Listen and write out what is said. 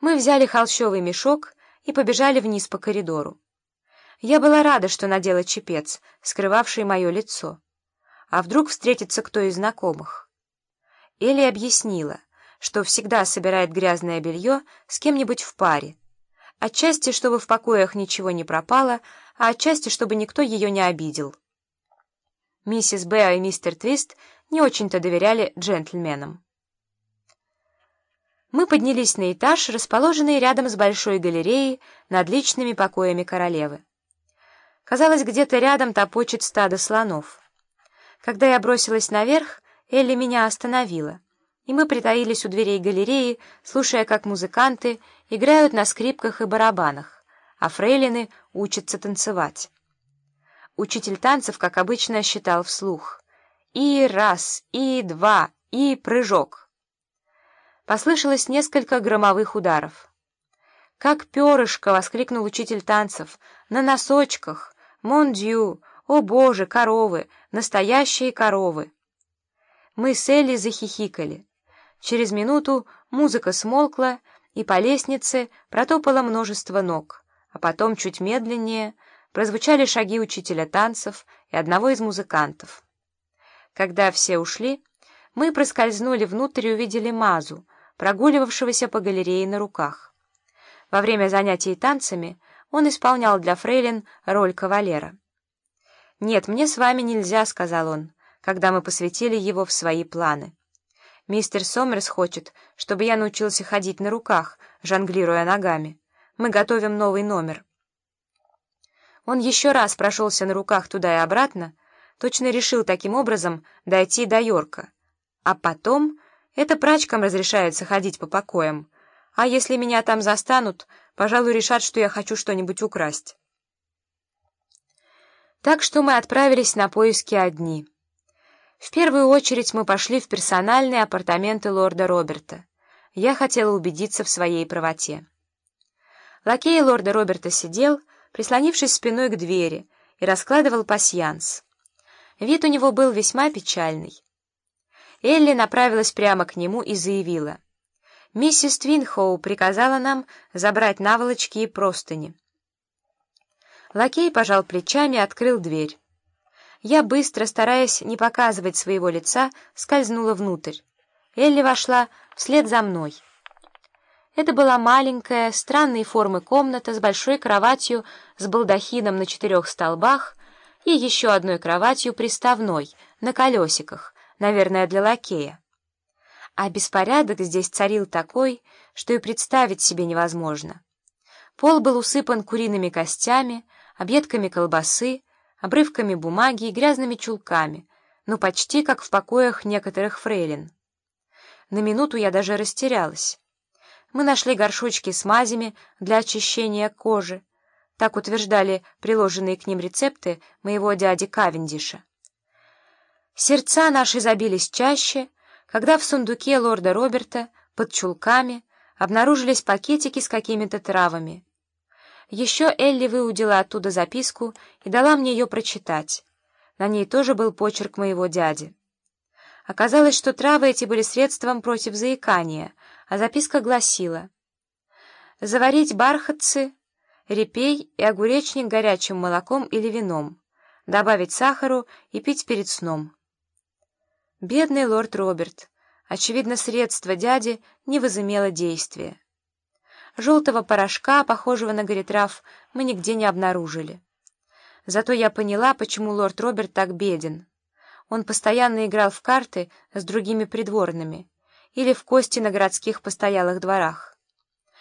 Мы взяли холщовый мешок и побежали вниз по коридору. Я была рада, что надела чепец, скрывавший мое лицо. А вдруг встретится кто из знакомых? Элли объяснила, что всегда собирает грязное белье с кем-нибудь в паре. Отчасти, чтобы в покоях ничего не пропало, а отчасти, чтобы никто ее не обидел. Миссис Беа и мистер Твист не очень-то доверяли джентльменам. Мы поднялись на этаж, расположенный рядом с большой галереей над личными покоями королевы. Казалось, где-то рядом топочет стадо слонов. Когда я бросилась наверх, Элли меня остановила, и мы притаились у дверей галереи, слушая, как музыканты играют на скрипках и барабанах, а фрейлины учатся танцевать. Учитель танцев, как обычно, считал вслух. «И раз, и два, и прыжок». Послышалось несколько громовых ударов. «Как перышко!» — воскликнул учитель танцев. «На носочках! Мондью! О боже, коровы! Настоящие коровы!» Мы с Элли захихикали. Через минуту музыка смолкла, и по лестнице протопало множество ног, а потом, чуть медленнее, прозвучали шаги учителя танцев и одного из музыкантов. Когда все ушли, мы проскользнули внутрь и увидели Мазу — прогуливавшегося по галерее на руках. Во время занятий танцами он исполнял для фрейлин роль кавалера. «Нет, мне с вами нельзя», — сказал он, когда мы посвятили его в свои планы. «Мистер Сомерс хочет, чтобы я научился ходить на руках, жонглируя ногами. Мы готовим новый номер». Он еще раз прошелся на руках туда и обратно, точно решил таким образом дойти до Йорка, а потом это прачкам разрешается ходить по покоям, а если меня там застанут, пожалуй, решат, что я хочу что-нибудь украсть. Так что мы отправились на поиски одни. В первую очередь мы пошли в персональные апартаменты лорда Роберта. Я хотела убедиться в своей правоте. Лакей лорда Роберта сидел, прислонившись спиной к двери, и раскладывал пасьянс. Вид у него был весьма печальный. Элли направилась прямо к нему и заявила. «Миссис Твинхоу приказала нам забрать наволочки и простыни». Лакей пожал плечами и открыл дверь. Я быстро, стараясь не показывать своего лица, скользнула внутрь. Элли вошла вслед за мной. Это была маленькая, странной формы комната с большой кроватью с балдахином на четырех столбах и еще одной кроватью приставной, на колесиках, наверное, для лакея. А беспорядок здесь царил такой, что и представить себе невозможно. Пол был усыпан куриными костями, объедками колбасы, обрывками бумаги и грязными чулками, ну почти как в покоях некоторых фрейлин. На минуту я даже растерялась. Мы нашли горшочки с мазями для очищения кожи, так утверждали приложенные к ним рецепты моего дяди Кавендиша. Сердца наши забились чаще, когда в сундуке лорда Роберта под чулками обнаружились пакетики с какими-то травами. Еще Элли выудила оттуда записку и дала мне ее прочитать. На ней тоже был почерк моего дяди. Оказалось, что травы эти были средством против заикания, а записка гласила «Заварить бархатцы, репей и огуречник горячим молоком или вином, добавить сахару и пить перед сном». Бедный лорд Роберт. Очевидно, средство дяди не возымело действия. Желтого порошка, похожего на горитрав, мы нигде не обнаружили. Зато я поняла, почему лорд Роберт так беден. Он постоянно играл в карты с другими придворными или в кости на городских постоялых дворах.